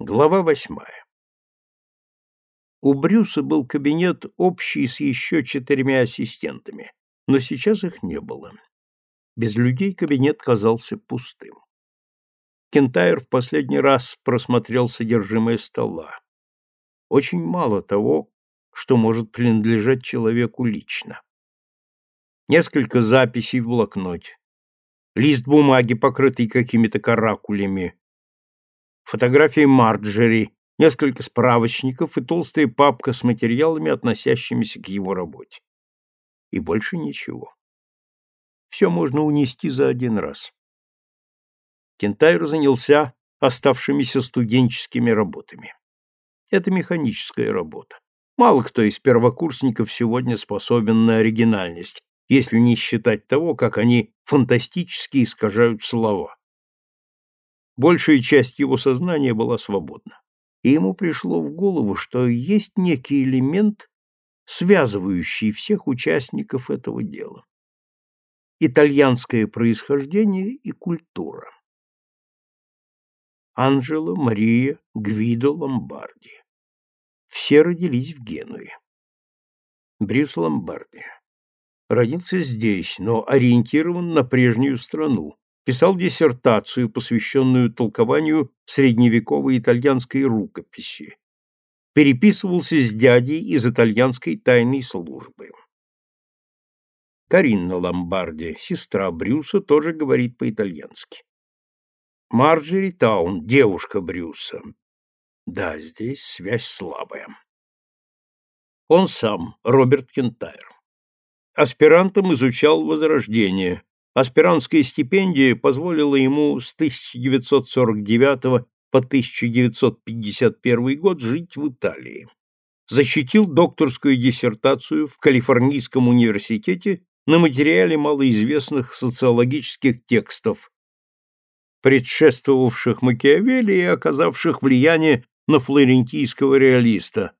Глава восьмая. У Брюса был кабинет общий с еще четырьмя ассистентами, но сейчас их не было. Без людей кабинет казался пустым. Кентайр в последний раз просмотрел содержимое стола. Очень мало того, что может принадлежать человеку лично. Несколько записей в блокноте, лист бумаги, покрытый какими-то каракулями, фотографии Марджери, несколько справочников и толстая папка с материалами, относящимися к его работе. И больше ничего. Все можно унести за один раз. Кентайр занялся оставшимися студенческими работами. Это механическая работа. Мало кто из первокурсников сегодня способен на оригинальность, если не считать того, как они фантастически искажают слова. Большая часть его сознания была свободна. И ему пришло в голову, что есть некий элемент, связывающий всех участников этого дела. Итальянское происхождение и культура. Анжела, Мария, Гвидо, Ломбарди. Все родились в Генуе. Брюс Ломбарди. Родился здесь, но ориентирован на прежнюю страну, писал диссертацию, посвященную толкованию средневековой итальянской рукописи. Переписывался с дядей из итальянской тайной службы. Каринна Ломбарди, сестра Брюса, тоже говорит по-итальянски. Марджери Таун, девушка Брюса. Да, здесь связь слабая. Он сам, Роберт Кентайр. Аспирантом изучал Возрождение, Аспирантская стипендия позволила ему с 1949 по 1951 год жить в Италии. Защитил докторскую диссертацию в Калифорнийском университете на материале малоизвестных социологических текстов, предшествовавших Макиавелли и оказавших влияние на флорентийского реалиста.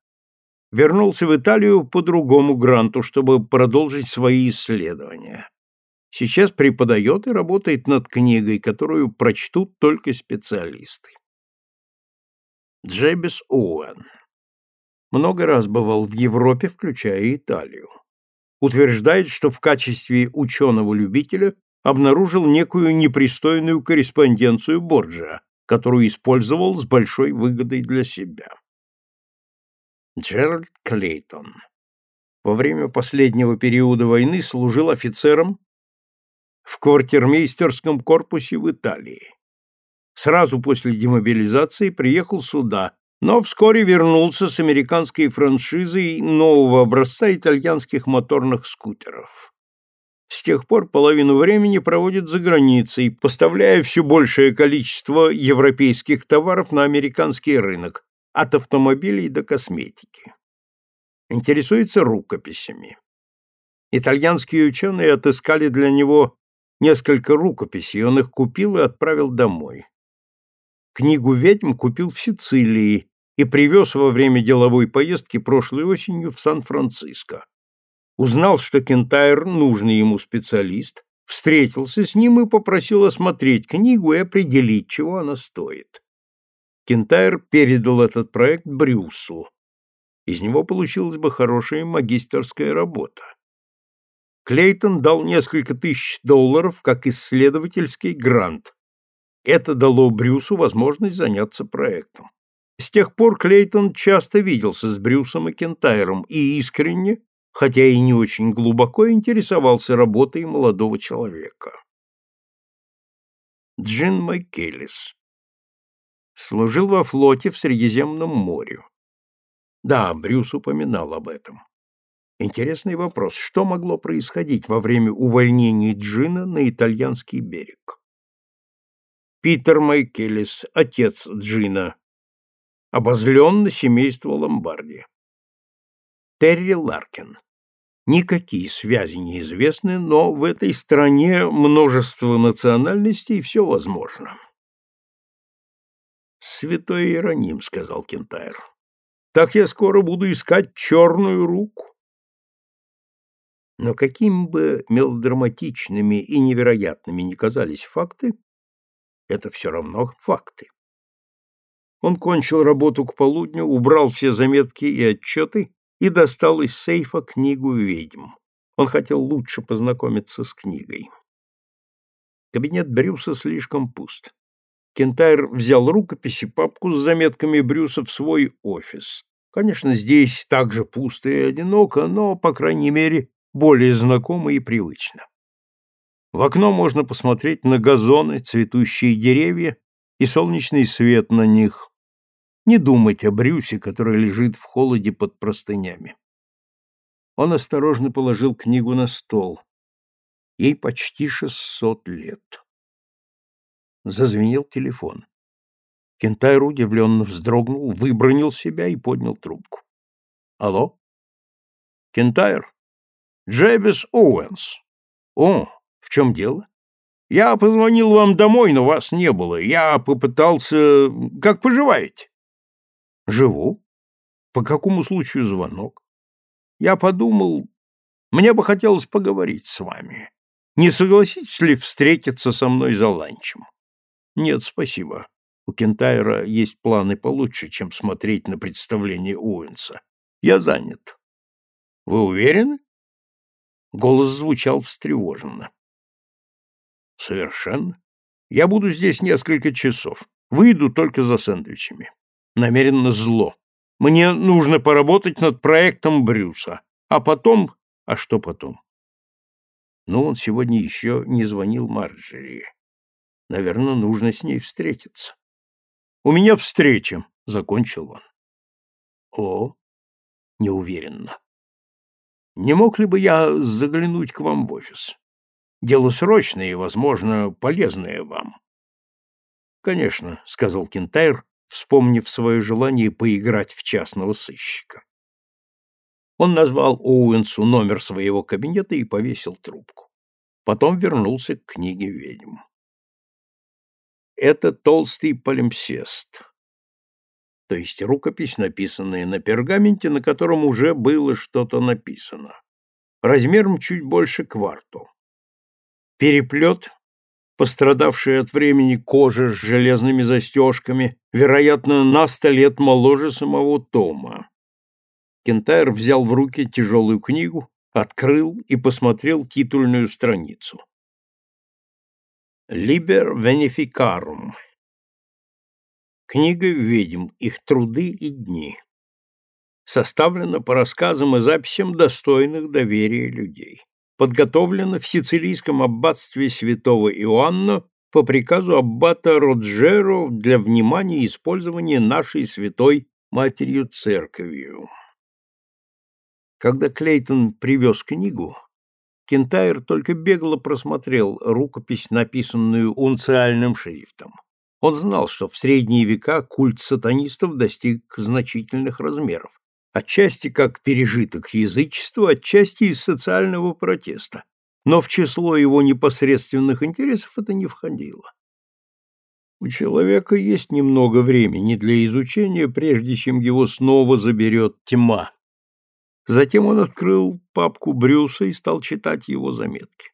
Вернулся в Италию по другому гранту, чтобы продолжить свои исследования. Сейчас преподает и работает над книгой, которую прочтут только специалисты. Джебис Оуэн. Много раз бывал в Европе, включая Италию. Утверждает, что в качестве ученого-любителя обнаружил некую непристойную корреспонденцию Борджа, которую использовал с большой выгодой для себя. Джеральд Клейтон. Во время последнего периода войны служил офицером в квартирмейстерском корпусе в Италии. Сразу после демобилизации приехал сюда, но вскоре вернулся с американской франшизой нового образца итальянских моторных скутеров. С тех пор половину времени проводит за границей, поставляя все большее количество европейских товаров на американский рынок, от автомобилей до косметики. Интересуется рукописями. Итальянские ученые отыскали для него несколько рукописей, он их купил и отправил домой. Книгу ведьм купил в Сицилии и привез во время деловой поездки прошлой осенью в Сан-Франциско. Узнал, что Кентайр нужный ему специалист, встретился с ним и попросил осмотреть книгу и определить, чего она стоит. Кентайр передал этот проект Брюсу. Из него получилась бы хорошая магистерская работа. Клейтон дал несколько тысяч долларов как исследовательский грант. Это дало Брюсу возможность заняться проектом. С тех пор Клейтон часто виделся с Брюсом и Кентайром и искренне, хотя и не очень глубоко, интересовался работой молодого человека. Джин Майкелис служил во флоте в Средиземном море. Да, Брюс упоминал об этом. Интересный вопрос, что могло происходить во время увольнения Джина на итальянский берег? Питер Майкелис, отец Джина, обозлен на семейство Ломбарди. Терри Ларкин. Никакие связи не известны, но в этой стране множество национальностей, и все возможно. «Святой Иероним», — сказал Кентайр. «Так я скоро буду искать черную руку». Но какими бы мелодраматичными и невероятными ни казались факты, это все равно факты. Он кончил работу к полудню, убрал все заметки и отчеты и достал из сейфа книгу ведьм. Он хотел лучше познакомиться с книгой. Кабинет Брюса слишком пуст. Кентайр взял рукопись и папку с заметками Брюса в свой офис. Конечно, здесь также пусто и одиноко, но, по крайней мере, более знакомо и привычно. В окно можно посмотреть на газоны, цветущие деревья и солнечный свет на них. Не думать о Брюсе, который лежит в холоде под простынями. Он осторожно положил книгу на стол. Ей почти шестьсот лет. Зазвенел телефон. Кентайр удивленно вздрогнул, выбронил себя и поднял трубку. «Алло?» «Кентайр?» «Джебис Оуэнс». «О, в чем дело?» «Я позвонил вам домой, но вас не было. Я попытался... Как поживаете?» «Живу. По какому случаю звонок?» «Я подумал, мне бы хотелось поговорить с вами. Не согласитесь ли встретиться со мной за ланчем?» «Нет, спасибо. У Кентайра есть планы получше, чем смотреть на представление Уэнса. Я занят. Вы уверены? Голос звучал встревоженно. Совершенно. Я буду здесь несколько часов. Выйду только за сэндвичами. Намеренно зло. Мне нужно поработать над проектом Брюса. А потом... А что потом? Ну, он сегодня еще не звонил Марджери. Наверное, нужно с ней встретиться. У меня встреча, закончил он. О, неуверенно. Не мог ли бы я заглянуть к вам в офис? Дело срочное и, возможно, полезное вам. Конечно, сказал Кентайр, вспомнив свое желание поиграть в частного сыщика. Он назвал Оуэнсу номер своего кабинета и повесил трубку. Потом вернулся к книге ведьм это толстый палимпсест, то есть рукопись, написанная на пергаменте, на котором уже было что-то написано, размером чуть больше кварту. Переплет, пострадавший от времени кожа с железными застежками, вероятно, на сто лет моложе самого Тома. Кентайр взял в руки тяжелую книгу, открыл и посмотрел титульную страницу. Liber Venificarum. Книга ведьм, их труды и дни. Составлена по рассказам и записям достойных доверия людей. Подготовлена в сицилийском аббатстве святого Иоанна по приказу аббата Роджеро для внимания и использования нашей святой матерью церковью. Когда Клейтон привез книгу, Кентайр только бегло просмотрел рукопись, написанную унциальным шрифтом. Он знал, что в средние века культ сатанистов достиг значительных размеров, отчасти как пережиток язычества, отчасти из социального протеста, но в число его непосредственных интересов это не входило. У человека есть немного времени для изучения, прежде чем его снова заберет тьма, Затем он открыл папку Брюса и стал читать его заметки.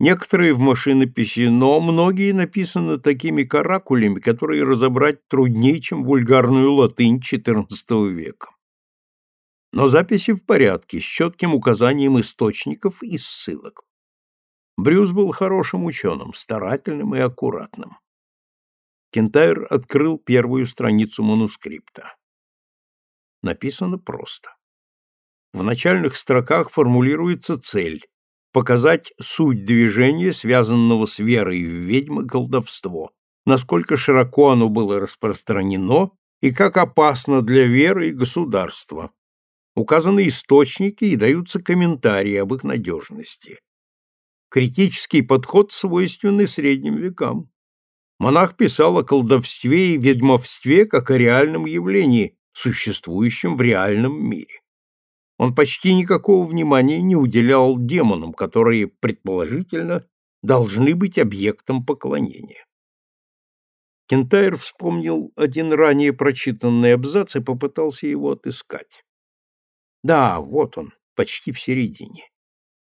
Некоторые в машинописи, но многие написаны такими каракулями, которые разобрать труднее, чем вульгарную латынь XIV века. Но записи в порядке, с четким указанием источников и ссылок. Брюс был хорошим ученым, старательным и аккуратным. Кентайр открыл первую страницу манускрипта написано просто. В начальных строках формулируется цель – показать суть движения, связанного с верой в ведьмы колдовство, насколько широко оно было распространено и как опасно для веры и государства. Указаны источники и даются комментарии об их надежности. Критический подход свойственный средним векам. Монах писал о колдовстве и ведьмовстве как о реальном явлении, существующим в реальном мире. Он почти никакого внимания не уделял демонам, которые, предположительно, должны быть объектом поклонения. Кентайр вспомнил один ранее прочитанный абзац и попытался его отыскать. Да, вот он, почти в середине.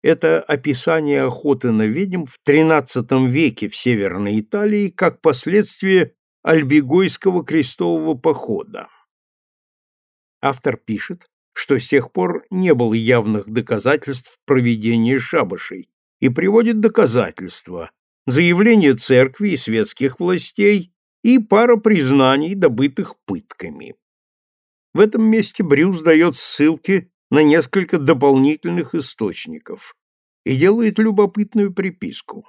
Это описание охоты на ведьм в XIII веке в Северной Италии как последствие Альбигойского крестового похода. Автор пишет, что с тех пор не было явных доказательств проведения шабашей, и приводит доказательства, заявление церкви и светских властей и пара признаний, добытых пытками. В этом месте Брюс дает ссылки на несколько дополнительных источников и делает любопытную приписку.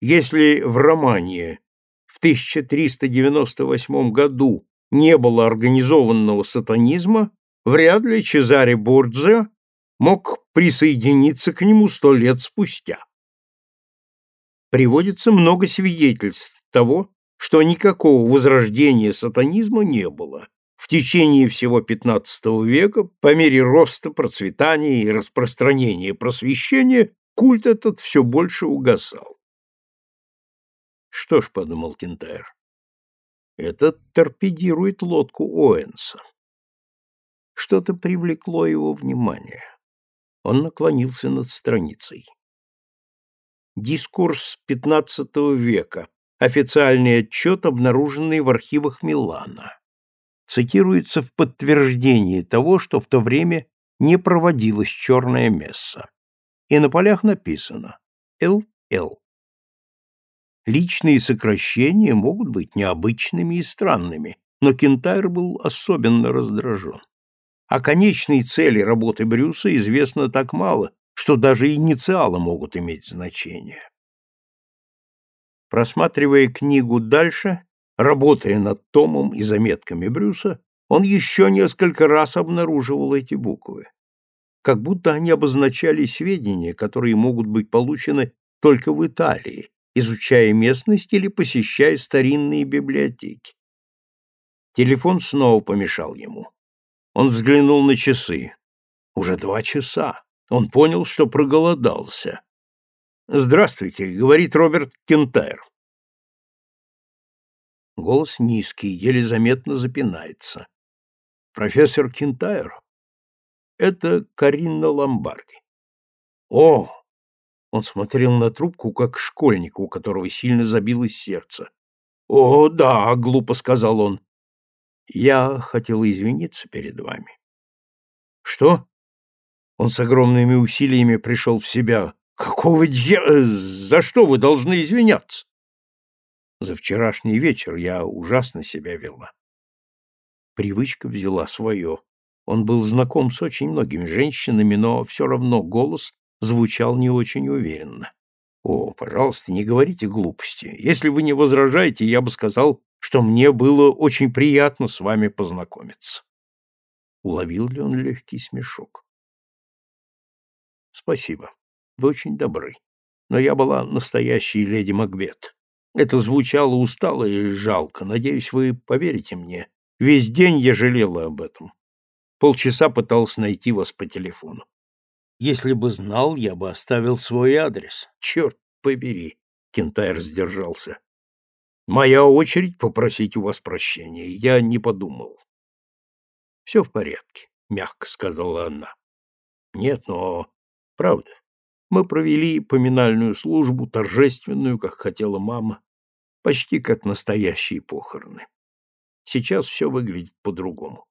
Если в романе в 1398 году не было организованного сатанизма, вряд ли Чезаре Борджиа мог присоединиться к нему сто лет спустя. Приводится много свидетельств того, что никакого возрождения сатанизма не было. В течение всего XV века, по мере роста, процветания и распространения просвещения, культ этот все больше угасал. Что ж, подумал Кентайр, этот торпедирует лодку Оэнса. Что-то привлекло его внимание. Он наклонился над страницей. Дискурс XV века. Официальный отчет, обнаруженный в архивах Милана. Цитируется в подтверждении того, что в то время не проводилась черная месса. И на полях написано «ЛЛ». Личные сокращения могут быть необычными и странными, но Кентайр был особенно раздражен. О конечной цели работы Брюса известно так мало, что даже инициалы могут иметь значение. Просматривая книгу дальше, работая над томом и заметками Брюса, он еще несколько раз обнаруживал эти буквы. Как будто они обозначали сведения, которые могут быть получены только в Италии, изучая местность или посещая старинные библиотеки. Телефон снова помешал ему. Он взглянул на часы. Уже два часа. Он понял, что проголодался. «Здравствуйте», — говорит Роберт Кентайр. Голос низкий, еле заметно запинается. «Профессор Кентайр?» «Это Каринна Ломбарди». «О!» Он смотрел на трубку, как школьник, у которого сильно забилось сердце. «О, да», — глупо сказал он. Я хотел извиниться перед вами. Что? Он с огромными усилиями пришел в себя. Какого дья... За что вы должны извиняться? За вчерашний вечер я ужасно себя вела. Привычка взяла свое. Он был знаком с очень многими женщинами, но все равно голос звучал не очень уверенно. О, пожалуйста, не говорите глупости. Если вы не возражаете, я бы сказал, что мне было очень приятно с вами познакомиться. Уловил ли он легкий смешок? Спасибо. Вы очень добры. Но я была настоящей леди Макбет. Это звучало устало и жалко. Надеюсь, вы поверите мне. Весь день я жалела об этом. Полчаса пытался найти вас по телефону. Если бы знал, я бы оставил свой адрес. Черт побери, Кентайр сдержался. Моя очередь попросить у вас прощения. Я не подумал. Все в порядке, мягко сказала она. Нет, но правда. Мы провели поминальную службу, торжественную, как хотела мама, почти как настоящие похороны. Сейчас все выглядит по-другому.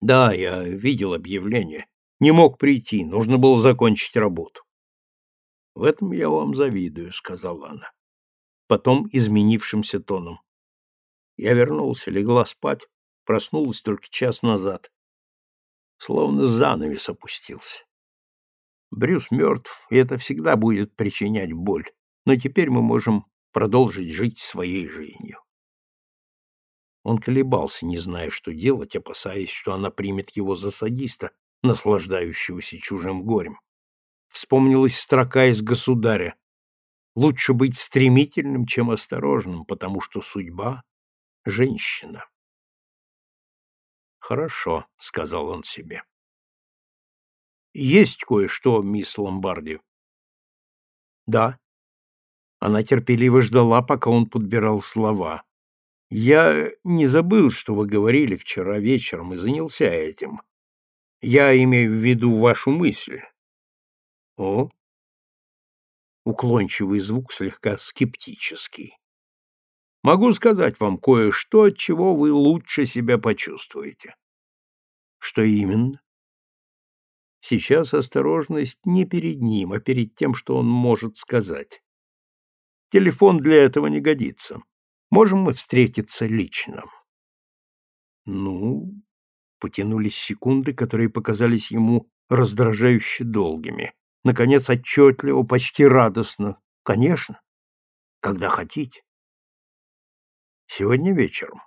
Да, я видел объявление. Не мог прийти, нужно было закончить работу. В этом я вам завидую, сказала она потом изменившимся тоном. Я вернулся, легла спать, проснулась только час назад. Словно занавес опустился. Брюс мертв, и это всегда будет причинять боль, но теперь мы можем продолжить жить своей жизнью. Он колебался, не зная, что делать, опасаясь, что она примет его за садиста, наслаждающегося чужим горем. Вспомнилась строка из «Государя» Лучше быть стремительным, чем осторожным, потому что судьба — женщина. «Хорошо», — сказал он себе. «Есть кое-что, мисс Ломбарди». «Да». Она терпеливо ждала, пока он подбирал слова. «Я не забыл, что вы говорили вчера вечером и занялся этим. Я имею в виду вашу мысль». «О, уклончивый звук слегка скептический. Могу сказать вам кое-что, от чего вы лучше себя почувствуете. Что именно? Сейчас осторожность не перед ним, а перед тем, что он может сказать. Телефон для этого не годится. Можем мы встретиться лично? Ну, потянулись секунды, которые показались ему раздражающе долгими. Наконец, отчетливо, почти радостно. Конечно. Когда хотите. Сегодня вечером.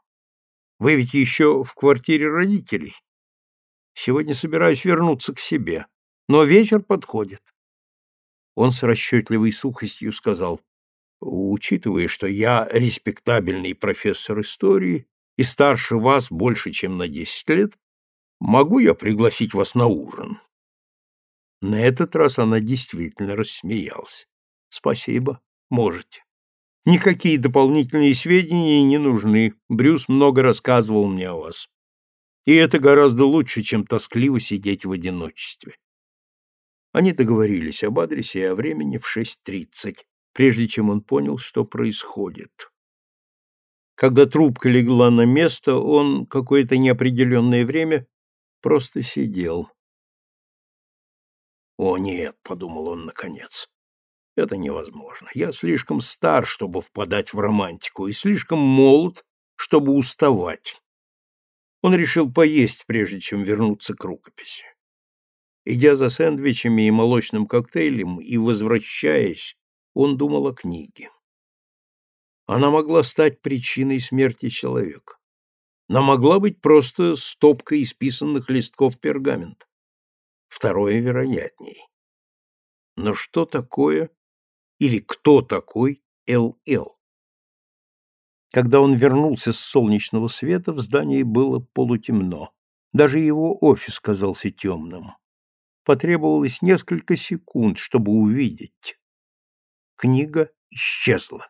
Вы ведь еще в квартире родителей. Сегодня собираюсь вернуться к себе, но вечер подходит. Он с расчетливой сухостью сказал, учитывая, что я респектабельный профессор истории и старше вас больше, чем на десять лет, могу я пригласить вас на ужин? На этот раз она действительно рассмеялась. Спасибо, можете. Никакие дополнительные сведения не нужны. Брюс много рассказывал мне о вас. И это гораздо лучше, чем тоскливо сидеть в одиночестве. Они договорились об адресе и о времени в 6.30, прежде чем он понял, что происходит. Когда трубка легла на место, он какое-то неопределенное время просто сидел. «О, нет», — подумал он наконец, — «это невозможно. Я слишком стар, чтобы впадать в романтику, и слишком молод, чтобы уставать». Он решил поесть, прежде чем вернуться к рукописи. Идя за сэндвичами и молочным коктейлем и возвращаясь, он думал о книге. Она могла стать причиной смерти человека. Но могла быть просто стопкой исписанных листков пергамента. Второе вероятней. Но что такое или кто такой ЛЛ? Когда он вернулся с солнечного света, в здании было полутемно. Даже его офис казался темным. Потребовалось несколько секунд, чтобы увидеть. Книга исчезла.